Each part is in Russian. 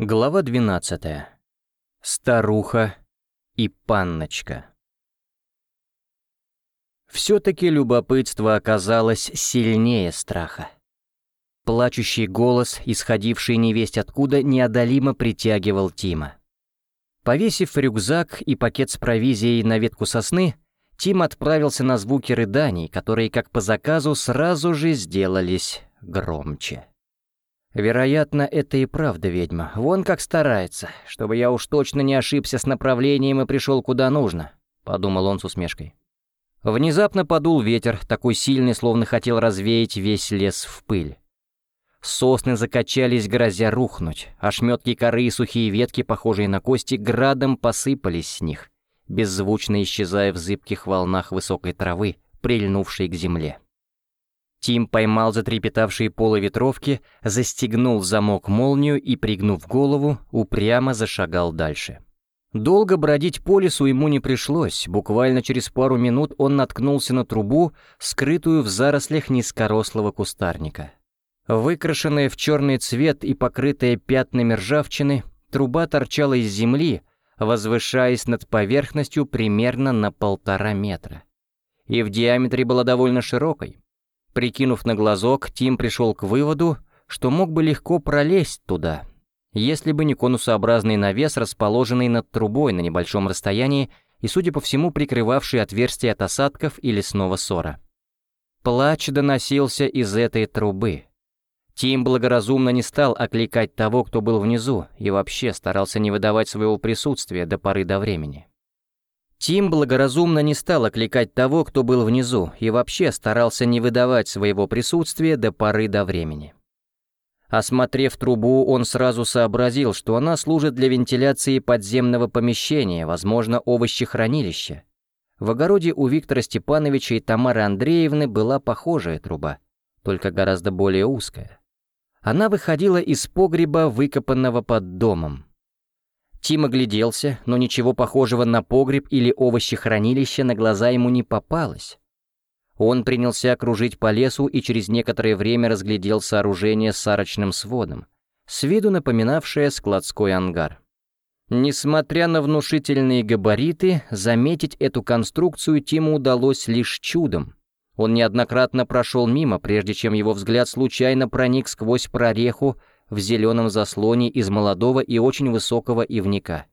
Глава 12. Старуха и панночка. Все-таки любопытство оказалось сильнее страха. Плачущий голос, исходивший невесть откуда, неодолимо притягивал Тима. Повесив рюкзак и пакет с провизией на ветку сосны, Тим отправился на звуки рыданий, которые, как по заказу, сразу же сделались громче. Вероятно, это и правда ведьма. Вон как старается, чтобы я уж точно не ошибся с направлением и пришел куда нужно, подумал он с усмешкой. Внезапно подул ветер, такой сильный, словно хотел развеять весь лес в пыль. Сосны закачались, грозя рухнуть. Ошметки коры и сухие ветки, похожие на кости, градом посыпались с них, беззвучно исчезая в зыбких волнах высокой травы, прильнувшей к земле. Тим поймал затрепетавшие полы ветровки, застегнул замок молнию и, пригнув голову, упрямо зашагал дальше. Долго бродить по лесу ему не пришлось, буквально через пару минут он наткнулся на трубу, скрытую в зарослях низкорослого кустарника. Выкрашенная в черный цвет и покрытая пятнами ржавчины, труба торчала из земли, возвышаясь над поверхностью примерно на полтора метра. И в диаметре была довольно широкой, Прикинув на глазок, Тим пришел к выводу, что мог бы легко пролезть туда, если бы не конусообразный навес, расположенный над трубой на небольшом расстоянии и, судя по всему, прикрывавший отверстие от осадков и лесного ссора. Плач доносился из этой трубы. Тим благоразумно не стал окликать того, кто был внизу, и вообще старался не выдавать своего присутствия до поры до времени. Тим благоразумно не стал окликать того, кто был внизу, и вообще старался не выдавать своего присутствия до поры до времени. Осмотрев трубу, он сразу сообразил, что она служит для вентиляции подземного помещения, возможно, овощехранилища. В огороде у Виктора Степановича и Тамары Андреевны была похожая труба, только гораздо более узкая. Она выходила из погреба, выкопанного под домом. Тим огляделся, но ничего похожего на погреб или овощехранилище на глаза ему не попалось. Он принялся кружить по лесу и через некоторое время разглядел сооружение с арочным сводом, с виду напоминавшее складской ангар. Несмотря на внушительные габариты, заметить эту конструкцию Тиму удалось лишь чудом. Он неоднократно прошел мимо, прежде чем его взгляд случайно проник сквозь прореху в зеленом заслоне из молодого и очень высокого ивника.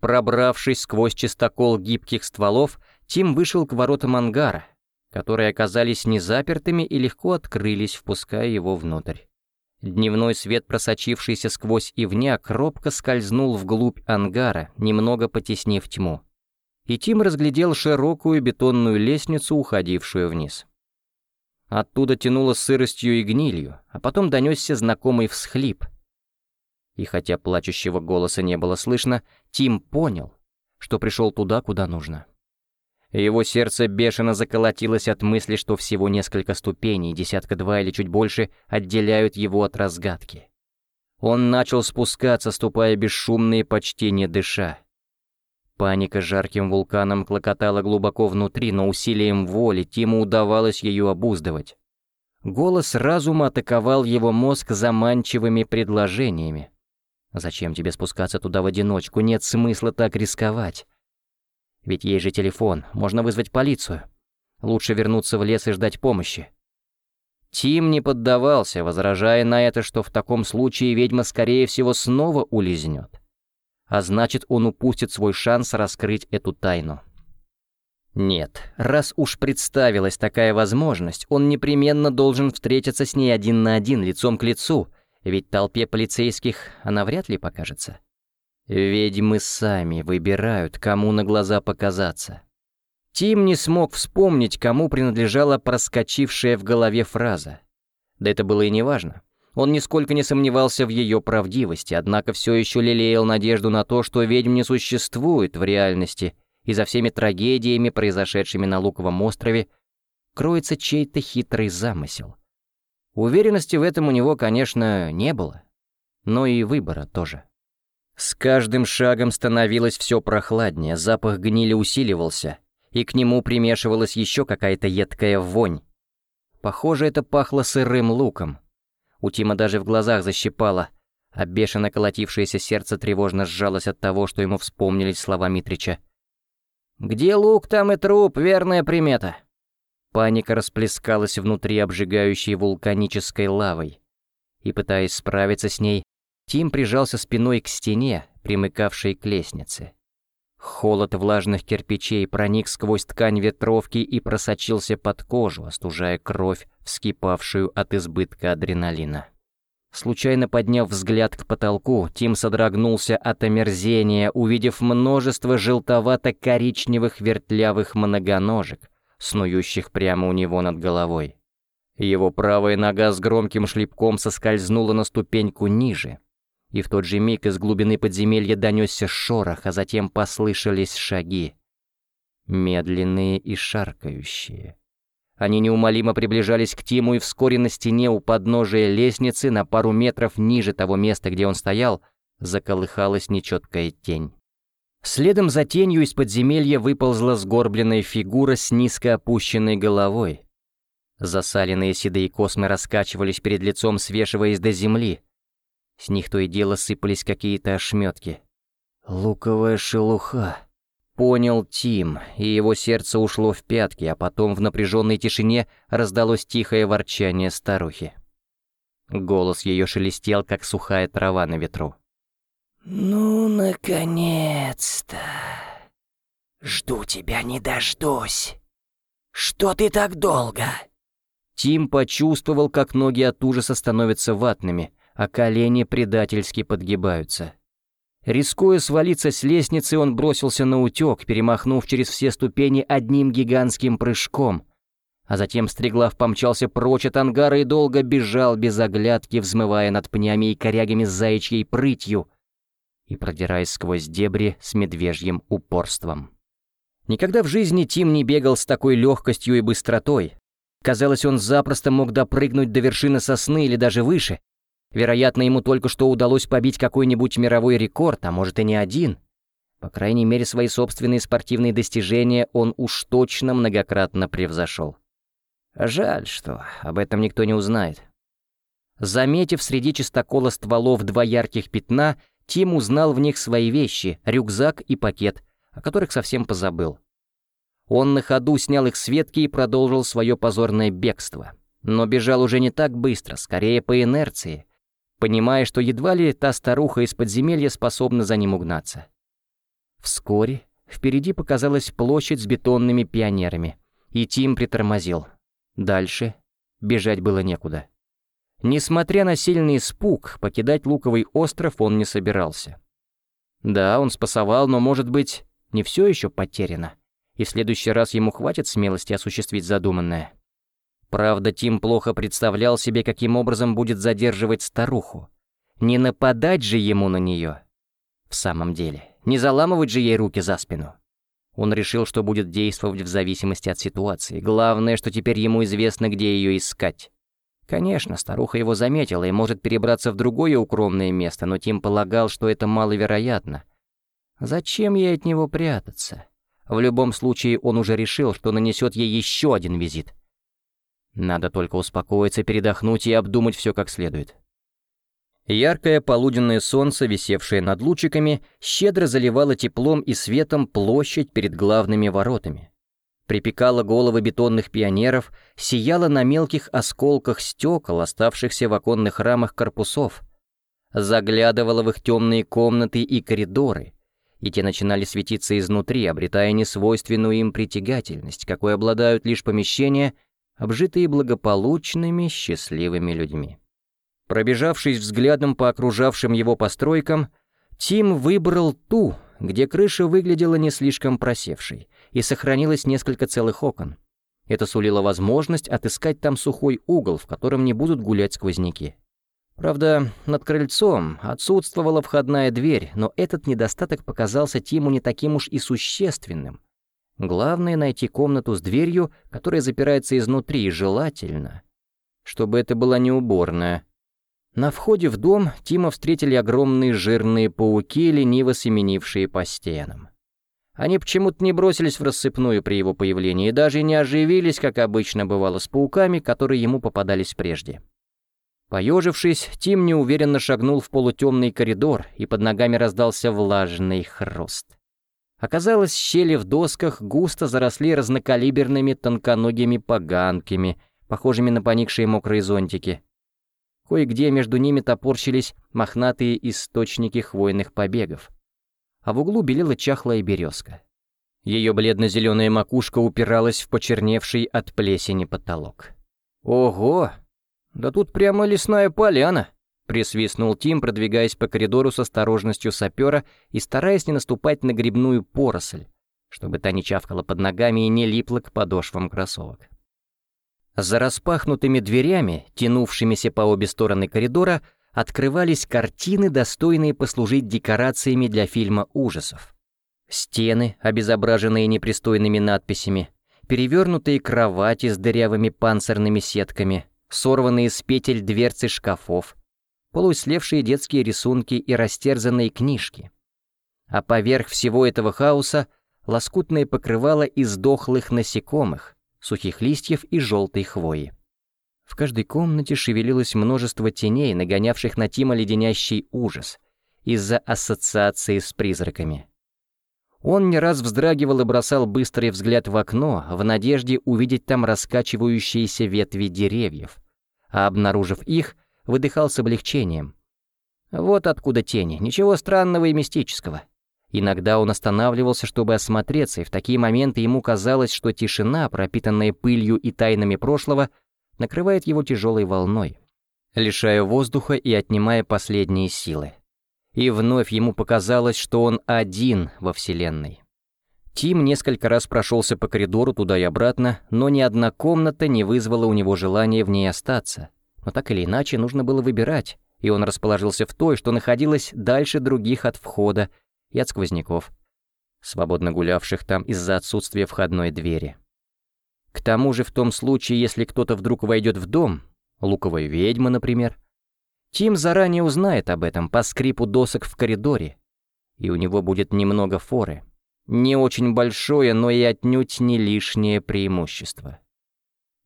Пробравшись сквозь чистокол гибких стволов, Тим вышел к воротам ангара, которые оказались незапертыми и легко открылись, впуская его внутрь. Дневной свет, просочившийся сквозь ивняк, робко скользнул вглубь ангара, немного потеснив тьму. И Тим разглядел широкую бетонную лестницу, уходившую вниз. Оттуда тянуло сыростью и гнилью, а потом донесся знакомый всхлип. И хотя плачущего голоса не было слышно, Тим понял, что пришел туда, куда нужно. Его сердце бешено заколотилось от мысли, что всего несколько ступеней, десятка-два или чуть больше, отделяют его от разгадки. Он начал спускаться, ступая бесшумно и почти не дыша. Паника жарким вулканом клокотала глубоко внутри, но усилием воли Тиму удавалось ее обуздывать. Голос разума атаковал его мозг заманчивыми предложениями. «Зачем тебе спускаться туда в одиночку? Нет смысла так рисковать. Ведь есть же телефон, можно вызвать полицию. Лучше вернуться в лес и ждать помощи». Тим не поддавался, возражая на это, что в таком случае ведьма, скорее всего, снова улизнет а значит, он упустит свой шанс раскрыть эту тайну. Нет, раз уж представилась такая возможность, он непременно должен встретиться с ней один на один, лицом к лицу, ведь толпе полицейских она вряд ли покажется. Ведьмы сами выбирают, кому на глаза показаться. Тим не смог вспомнить, кому принадлежала проскочившая в голове фраза. Да это было и неважно. Он нисколько не сомневался в ее правдивости, однако все еще лелеял надежду на то, что ведьм не существует в реальности, и за всеми трагедиями, произошедшими на Луковом острове, кроется чей-то хитрый замысел. Уверенности в этом у него, конечно, не было, но и выбора тоже. С каждым шагом становилось все прохладнее, запах гнили усиливался, и к нему примешивалась еще какая-то едкая вонь. Похоже, это пахло сырым луком. У Тима даже в глазах защипало, а бешено колотившееся сердце тревожно сжалось от того, что ему вспомнились слова Митрича. «Где лук, там и труп, верная примета». Паника расплескалась внутри обжигающей вулканической лавой, и, пытаясь справиться с ней, Тим прижался спиной к стене, примыкавшей к лестнице. Холод влажных кирпичей проник сквозь ткань ветровки и просочился под кожу, остужая кровь, вскипавшую от избытка адреналина. Случайно подняв взгляд к потолку, Тим содрогнулся от омерзения, увидев множество желтовато-коричневых вертлявых многоножек, снующих прямо у него над головой. Его правая нога с громким шлепком соскользнула на ступеньку ниже, и в тот же миг из глубины подземелья донесся шорох, а затем послышались шаги. Медленные и шаркающие. Они неумолимо приближались к Тиму, и вскоре на стене у подножия лестницы, на пару метров ниже того места, где он стоял, заколыхалась нечеткая тень. Следом за тенью из подземелья выползла сгорбленная фигура с низко опущенной головой. Засаленные седые космы раскачивались перед лицом, свешиваясь до земли. С них то и дело сыпались какие-то ошметки. «Луковая шелуха», Понял Тим, и его сердце ушло в пятки, а потом в напряженной тишине раздалось тихое ворчание старухи. Голос ее шелестел, как сухая трава на ветру. «Ну, наконец-то! Жду тебя, не дождусь! Что ты так долго?» Тим почувствовал, как ноги от ужаса становятся ватными, а колени предательски подгибаются. Рискуя свалиться с лестницы, он бросился на утек, перемахнув через все ступени одним гигантским прыжком. А затем Стреглав помчался прочь от ангара и долго бежал без оглядки, взмывая над пнями и корягами с заячьей прытью и продираясь сквозь дебри с медвежьим упорством. Никогда в жизни Тим не бегал с такой легкостью и быстротой. Казалось, он запросто мог допрыгнуть до вершины сосны или даже выше, Вероятно, ему только что удалось побить какой-нибудь мировой рекорд, а может и не один. По крайней мере, свои собственные спортивные достижения он уж точно многократно превзошел. Жаль, что об этом никто не узнает. Заметив среди чистокола стволов два ярких пятна, Тим узнал в них свои вещи, рюкзак и пакет, о которых совсем позабыл. Он на ходу снял их с ветки и продолжил свое позорное бегство. Но бежал уже не так быстро, скорее по инерции, понимая, что едва ли та старуха из подземелья способна за ним угнаться. Вскоре впереди показалась площадь с бетонными пионерами, и Тим притормозил. Дальше бежать было некуда. Несмотря на сильный испуг, покидать Луковый остров он не собирался. Да, он спасовал, но, может быть, не все еще потеряно, и в следующий раз ему хватит смелости осуществить задуманное. Правда, Тим плохо представлял себе, каким образом будет задерживать старуху. Не нападать же ему на нее. В самом деле, не заламывать же ей руки за спину. Он решил, что будет действовать в зависимости от ситуации. Главное, что теперь ему известно, где ее искать. Конечно, старуха его заметила и может перебраться в другое укромное место, но Тим полагал, что это маловероятно. Зачем ей от него прятаться? В любом случае, он уже решил, что нанесет ей еще один визит. Надо только успокоиться, передохнуть и обдумать все как следует. Яркое полуденное солнце, висевшее над лучиками, щедро заливало теплом и светом площадь перед главными воротами. Припекало головы бетонных пионеров, сияло на мелких осколках стекол, оставшихся в оконных рамах корпусов, заглядывало в их темные комнаты и коридоры, и те начинали светиться изнутри, обретая несвойственную им притягательность, какой обладают лишь помещения — обжитые благополучными, счастливыми людьми. Пробежавшись взглядом по окружавшим его постройкам, Тим выбрал ту, где крыша выглядела не слишком просевшей, и сохранилось несколько целых окон. Это сулило возможность отыскать там сухой угол, в котором не будут гулять сквозняки. Правда, над крыльцом отсутствовала входная дверь, но этот недостаток показался Тиму не таким уж и существенным, Главное — найти комнату с дверью, которая запирается изнутри, и желательно, чтобы это была не уборная. На входе в дом Тима встретили огромные жирные пауки, лениво семенившие по стенам. Они почему-то не бросились в рассыпную при его появлении и даже не оживились, как обычно бывало с пауками, которые ему попадались прежде. Поежившись, Тим неуверенно шагнул в полутемный коридор, и под ногами раздался влажный хруст. Оказалось, щели в досках густо заросли разнокалиберными тонконогими поганками, похожими на поникшие мокрые зонтики. Кое-где между ними топорщились мохнатые источники хвойных побегов. А в углу белела чахлая березка. Ее бледно-зеленая макушка упиралась в почерневший от плесени потолок. «Ого! Да тут прямо лесная поляна!» Присвистнул Тим, продвигаясь по коридору с осторожностью сапера и стараясь не наступать на грибную поросль, чтобы та не чавкала под ногами и не липла к подошвам кроссовок. За распахнутыми дверями, тянувшимися по обе стороны коридора, открывались картины, достойные послужить декорациями для фильма ужасов. Стены, обезображенные непристойными надписями, перевернутые кровати с дырявыми панцирными сетками, сорванные с петель дверцы шкафов, полуслевшие детские рисунки и растерзанные книжки. А поверх всего этого хаоса лоскутное покрывало из дохлых насекомых, сухих листьев и желтой хвои. В каждой комнате шевелилось множество теней, нагонявших на Тима леденящий ужас из-за ассоциации с призраками. Он не раз вздрагивал и бросал быстрый взгляд в окно в надежде увидеть там раскачивающиеся ветви деревьев, а обнаружив их, выдыхал с облегчением. Вот откуда тени, ничего странного и мистического. Иногда он останавливался, чтобы осмотреться, и в такие моменты ему казалось, что тишина, пропитанная пылью и тайнами прошлого, накрывает его тяжелой волной, лишая воздуха и отнимая последние силы. И вновь ему показалось, что он один во Вселенной. Тим несколько раз прошелся по коридору туда и обратно, но ни одна комната не вызвала у него желания в ней остаться. Но так или иначе нужно было выбирать, и он расположился в той, что находилась дальше других от входа, и от сквозняков, свободно гулявших там из-за отсутствия входной двери. К тому же в том случае, если кто-то вдруг войдет в дом, луковая ведьма, например, Тим заранее узнает об этом по скрипу досок в коридоре, и у него будет немного форы. Не очень большое, но и отнюдь не лишнее преимущество.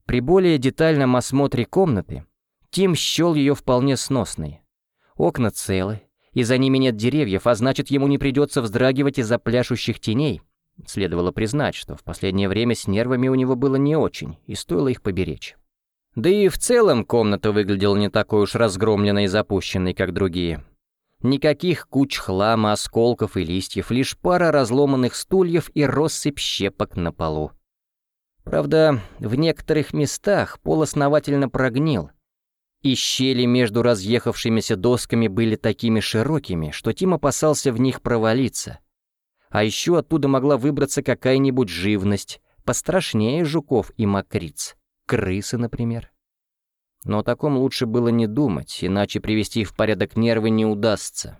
При более детальном осмотре комнаты Тим счел ее вполне сносной. Окна целы, и за ними нет деревьев, а значит, ему не придется вздрагивать из-за пляшущих теней. Следовало признать, что в последнее время с нервами у него было не очень, и стоило их поберечь. Да и в целом комната выглядела не такой уж разгромленной и запущенной, как другие. Никаких куч хлама, осколков и листьев, лишь пара разломанных стульев и россыпь щепок на полу. Правда, в некоторых местах пол основательно прогнил — и щели между разъехавшимися досками были такими широкими, что Тим опасался в них провалиться. А еще оттуда могла выбраться какая-нибудь живность, пострашнее жуков и мокриц, крысы, например. Но о таком лучше было не думать, иначе привести в порядок нервы не удастся.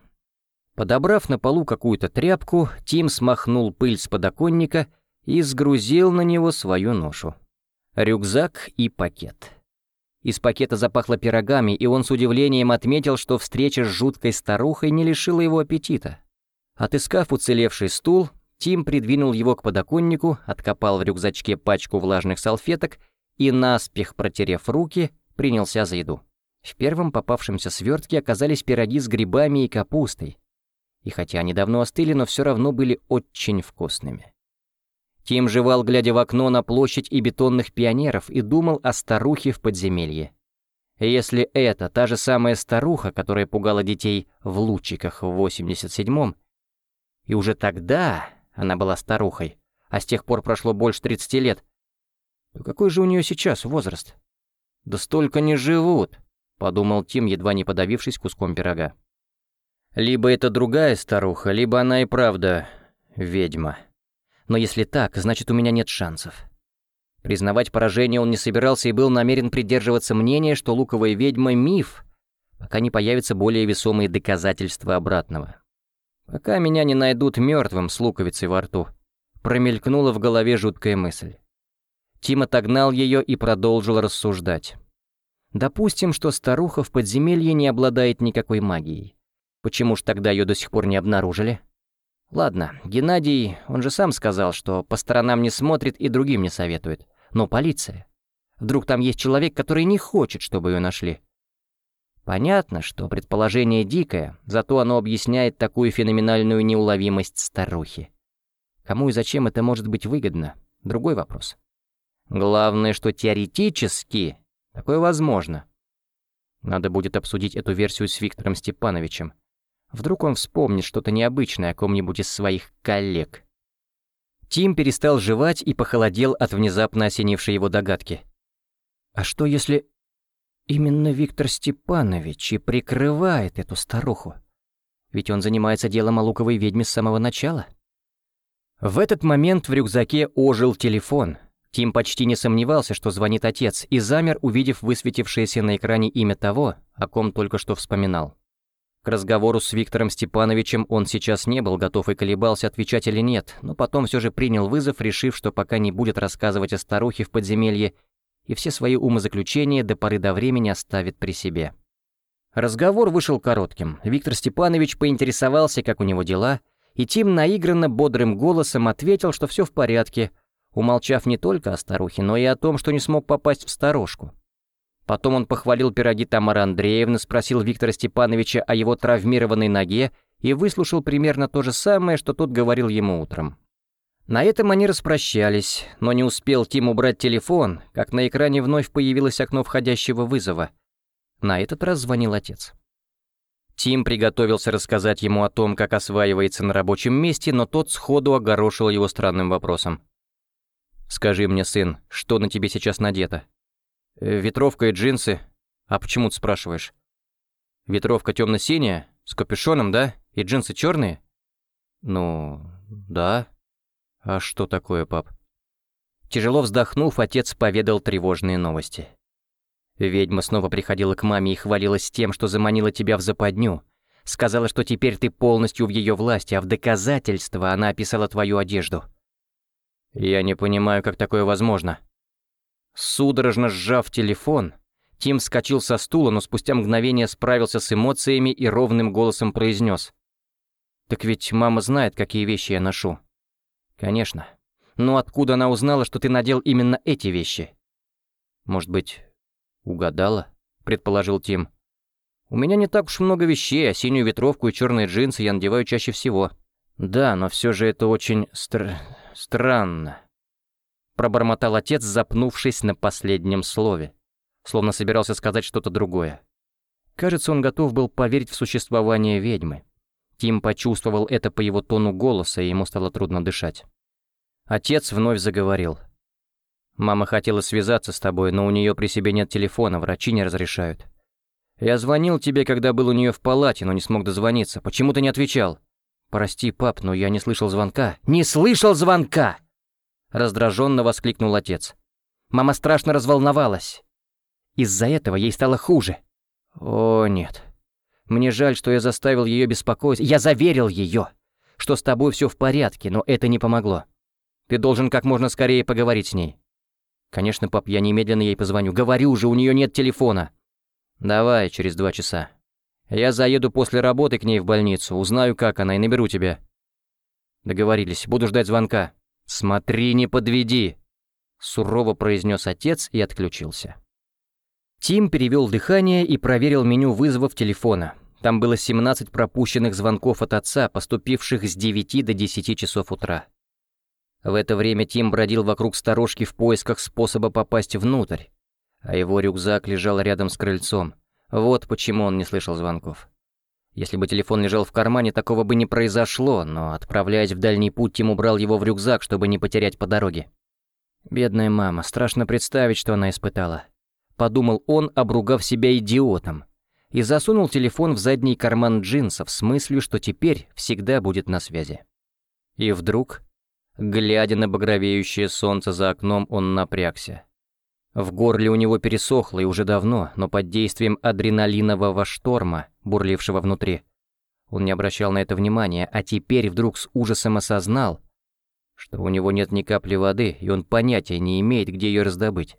Подобрав на полу какую-то тряпку, Тим смахнул пыль с подоконника и сгрузил на него свою ношу. Рюкзак и пакет. Из пакета запахло пирогами, и он с удивлением отметил, что встреча с жуткой старухой не лишила его аппетита. Отыскав уцелевший стул, Тим придвинул его к подоконнику, откопал в рюкзачке пачку влажных салфеток и, наспех протерев руки, принялся за еду. В первом попавшемся свертке оказались пироги с грибами и капустой. И хотя они давно остыли, но все равно были очень вкусными. Тим жевал, глядя в окно на площадь и бетонных пионеров, и думал о старухе в подземелье. Если это та же самая старуха, которая пугала детей в лучиках в 87-м, и уже тогда она была старухой, а с тех пор прошло больше 30 лет, то какой же у нее сейчас возраст? Да столько не живут, подумал Тим, едва не подавившись куском пирога. Либо это другая старуха, либо она и правда ведьма. Но если так, значит, у меня нет шансов. Признавать поражение он не собирался и был намерен придерживаться мнения, что луковая ведьма — миф, пока не появятся более весомые доказательства обратного. Пока меня не найдут мертвым с луковицей во рту. Промелькнула в голове жуткая мысль. Тим отогнал ее и продолжил рассуждать. Допустим, что старуха в подземелье не обладает никакой магией. Почему ж тогда ее до сих пор не обнаружили? Ладно, Геннадий, он же сам сказал, что по сторонам не смотрит и другим не советует. Но полиция. Вдруг там есть человек, который не хочет, чтобы ее нашли. Понятно, что предположение дикое, зато оно объясняет такую феноменальную неуловимость старухи. Кому и зачем это может быть выгодно — другой вопрос. Главное, что теоретически такое возможно. Надо будет обсудить эту версию с Виктором Степановичем. Вдруг он вспомнит что-то необычное о ком-нибудь из своих коллег. Тим перестал жевать и похолодел от внезапно осенившей его догадки. А что если именно Виктор Степанович и прикрывает эту старуху? Ведь он занимается делом о луковой ведьме с самого начала. В этот момент в рюкзаке ожил телефон. Тим почти не сомневался, что звонит отец, и замер, увидев высветившееся на экране имя того, о ком только что вспоминал. К разговору с Виктором Степановичем он сейчас не был готов и колебался, отвечать или нет, но потом все же принял вызов, решив, что пока не будет рассказывать о старухе в подземелье, и все свои умозаключения до поры до времени оставит при себе. Разговор вышел коротким. Виктор Степанович поинтересовался, как у него дела, и Тим наигранно бодрым голосом ответил, что все в порядке, умолчав не только о старухе, но и о том, что не смог попасть в сторожку. Потом он похвалил пироги Тамары Андреевны, спросил Виктора Степановича о его травмированной ноге и выслушал примерно то же самое, что тот говорил ему утром. На этом они распрощались, но не успел Тим убрать телефон, как на экране вновь появилось окно входящего вызова. На этот раз звонил отец. Тим приготовился рассказать ему о том, как осваивается на рабочем месте, но тот сходу огорошил его странным вопросом. «Скажи мне, сын, что на тебе сейчас надето?» «Э, «Ветровка и джинсы. А почему ты спрашиваешь?» «Ветровка темно-синяя, с капюшоном, да? И джинсы черные?» «Ну, да», «А что такое, пап?» Тяжело вздохнув, отец поведал тревожные новости. Ведьма снова приходила к маме и хвалилась тем, что заманила тебя в западню. Сказала, что теперь ты полностью в ее власти, а в доказательство она описала твою одежду. Я не понимаю, как такое возможно. Судорожно сжав телефон, Тим вскочил со стула, но спустя мгновение справился с эмоциями и ровным голосом произнес. «Так ведь мама знает, какие вещи я ношу. «Конечно. Но откуда она узнала, что ты надел именно эти вещи?» «Может быть, угадала?» — предположил Тим. «У меня не так уж много вещей, а синюю ветровку и черные джинсы я надеваю чаще всего». «Да, но все же это очень стр... странно», — пробормотал отец, запнувшись на последнем слове, словно собирался сказать что-то другое. Кажется, он готов был поверить в существование ведьмы. Тим почувствовал это по его тону голоса, и ему стало трудно дышать. Отец вновь заговорил. «Мама хотела связаться с тобой, но у нее при себе нет телефона, врачи не разрешают. Я звонил тебе, когда был у нее в палате, но не смог дозвониться. Почему ты не отвечал?» «Прости, пап, но я не слышал звонка». «Не слышал звонка!» Раздраженно воскликнул отец. Мама страшно разволновалась. Из-за этого ей стало хуже. «О, нет», мне жаль, что я заставил ее беспокоиться. Я заверил ее, что с тобой все в порядке, но это не помогло. Ты должен как можно скорее поговорить с ней. Конечно, пап, я немедленно ей позвоню. Говорю же, у нее нет телефона. Давай, через два часа. Я заеду после работы к ней в больницу, узнаю, как она, и наберу тебя. Договорились, буду ждать звонка. Смотри, не подведи, сурово произнес отец и отключился. Тим перевел дыхание и проверил меню вызовов телефона. Там было 17 пропущенных звонков от отца, поступивших с 9 до 10 часов утра. В это время Тим бродил вокруг сторожки в поисках способа попасть внутрь, а его рюкзак лежал рядом с крыльцом. Вот почему он не слышал звонков. Если бы телефон лежал в кармане, такого бы не произошло, но, отправляясь в дальний путь, Тим убрал его в рюкзак, чтобы не потерять по дороге. Бедная мама, страшно представить, что она испытала. Подумал он, обругав себя идиотом и засунул телефон в задний карман джинсов с мыслью, что теперь всегда будет на связи. И вдруг, глядя на багровеющее солнце за окном, он напрягся. В горле у него пересохло и уже давно, но под действием адреналинового шторма, бурлившего внутри. Он не обращал на это внимания, а теперь вдруг с ужасом осознал, что у него нет ни капли воды, и он понятия не имеет, где ее раздобыть.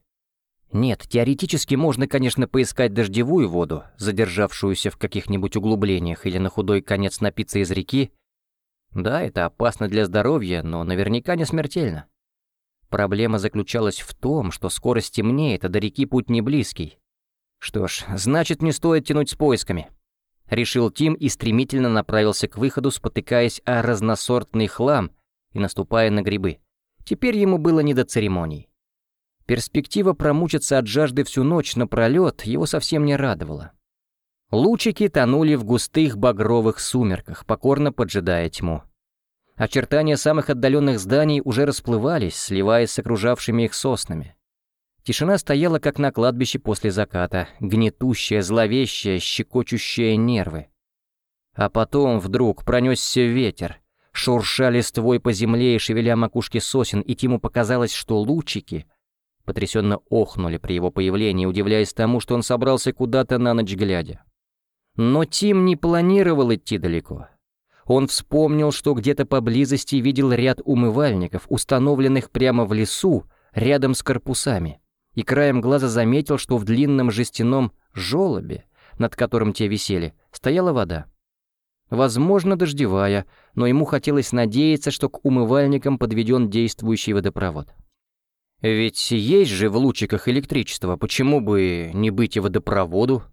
Нет, теоретически можно, конечно, поискать дождевую воду, задержавшуюся в каких-нибудь углублениях или на худой конец напиться из реки. Да, это опасно для здоровья, но наверняка не смертельно. Проблема заключалась в том, что скоро стемнеет, а до реки путь не близкий. Что ж, значит, не стоит тянуть с поисками. Решил Тим и стремительно направился к выходу, спотыкаясь о разносортный хлам и наступая на грибы. Теперь ему было не до церемоний. Перспектива промучиться от жажды всю ночь напролет его совсем не радовала. Лучики тонули в густых багровых сумерках, покорно поджидая тьму. Очертания самых отдаленных зданий уже расплывались, сливаясь с окружавшими их соснами. Тишина стояла, как на кладбище после заката, гнетущая, зловещая, щекочущая нервы. А потом вдруг пронесся ветер, шурша листвой по земле и шевеля макушки сосен, и Тиму показалось, что лучики потрясенно охнули при его появлении, удивляясь тому, что он собрался куда-то на ночь глядя. Но Тим не планировал идти далеко. Он вспомнил, что где-то поблизости видел ряд умывальников, установленных прямо в лесу, рядом с корпусами, и краем глаза заметил, что в длинном жестяном желобе, над которым те висели, стояла вода. Возможно, дождевая, но ему хотелось надеяться, что к умывальникам подведен действующий водопровод. Ведь есть же в лучиках электричество, почему бы не быть и водопроводу?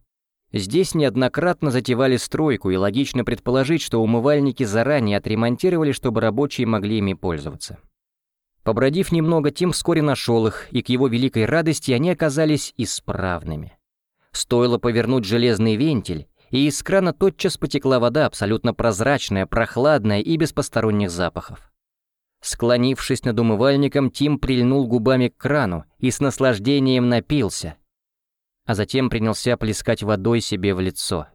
Здесь неоднократно затевали стройку, и логично предположить, что умывальники заранее отремонтировали, чтобы рабочие могли ими пользоваться. Побродив немного, Тим вскоре нашел их, и к его великой радости они оказались исправными. Стоило повернуть железный вентиль, и из крана тотчас потекла вода, абсолютно прозрачная, прохладная и без посторонних запахов. Склонившись над умывальником, Тим прильнул губами к крану и с наслаждением напился, а затем принялся плескать водой себе в лицо.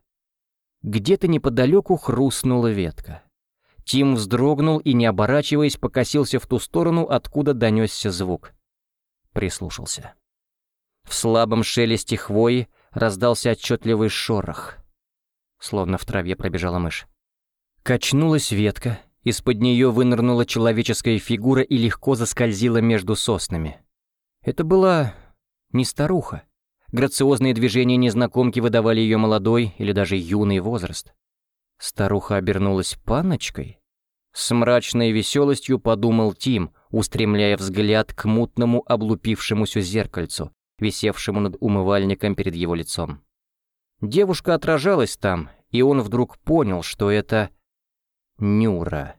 Где-то неподалеку хрустнула ветка. Тим вздрогнул и, не оборачиваясь, покосился в ту сторону, откуда донесся звук. Прислушался. В слабом шелесте хвои раздался отчетливый шорох — словно в траве пробежала мышь. Качнулась ветка, из-под нее вынырнула человеческая фигура и легко заскользила между соснами. Это была не старуха. Грациозные движения незнакомки выдавали ее молодой или даже юный возраст. Старуха обернулась паночкой. С мрачной веселостью подумал Тим, устремляя взгляд к мутному облупившемуся зеркальцу, висевшему над умывальником перед его лицом. Девушка отражалась там, и он вдруг понял, что это Нюра.